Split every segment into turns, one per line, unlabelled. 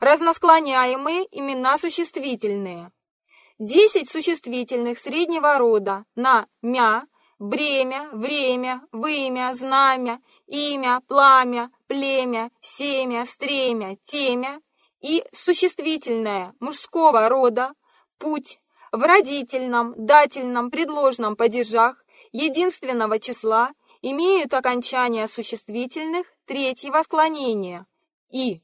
Разносклоняемые имена существительные. 10 существительных среднего рода на «мя», бремя, время, вымя, знамя, имя, пламя, племя, семя, стремя, темя и существительное мужского рода, путь, в родительном, дательном, предложном падежах единственного числа имеют окончание существительных третьего склонения и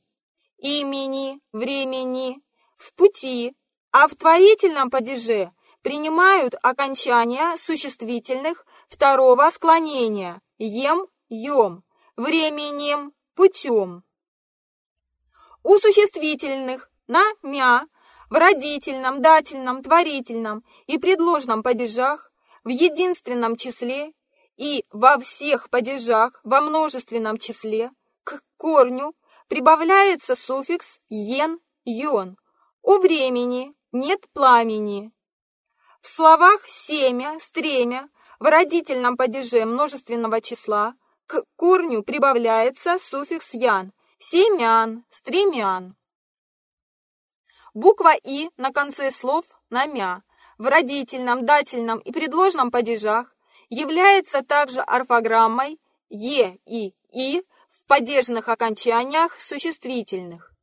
имени, времени, в пути, а в творительном падеже принимают окончание существительных второго склонения ем, ем, временем, путем. У существительных на мя в родительном, дательном, творительном и предложном падежах в единственном числе и во всех падежах во множественном числе к корню прибавляется суффикс «ен», «ён». У времени нет пламени. В словах «семя», «стремя» в родительном падеже множественного числа к корню прибавляется суффикс «ян», «семян», «стремян». Буква «и» на конце слов на «мя» в родительном, дательном и предложном падежах является также орфограммой «е» и «и» в падежных окончаниях существительных.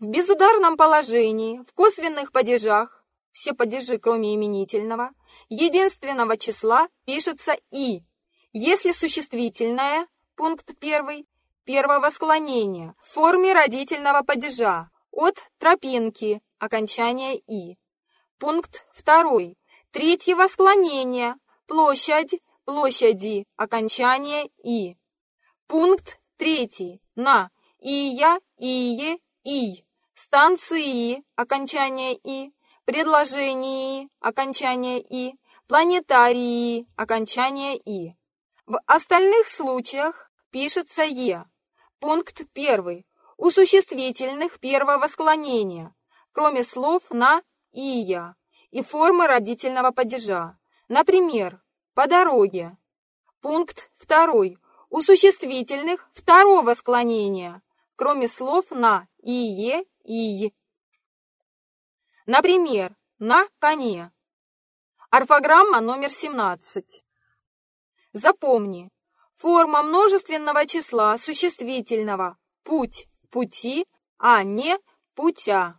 В безударном положении, в косвенных падежах, все падежи, кроме именительного, единственного числа пишется «и», если существительное, пункт 1, первого склонения, в форме родительного падежа, от тропинки, окончание «и». Пункт 2. Третьего склонения, площадь, площади, окончание «и». Пункт 3. На, ия, ие, ий. Станции, окончание «и». Предложении, окончание «и». Планетарии, окончание «и». В остальных случаях пишется «е». Пункт 1 у существительных первого склонения, кроме слов на и я и формы родительного падежа. Например, по дороге. Пункт 2. У существительных второго склонения, кроме слов на ие, и. Например, на коне. Орфограмма номер 17. Запомни, форма множественного числа существительного «путь» пути, а не путя.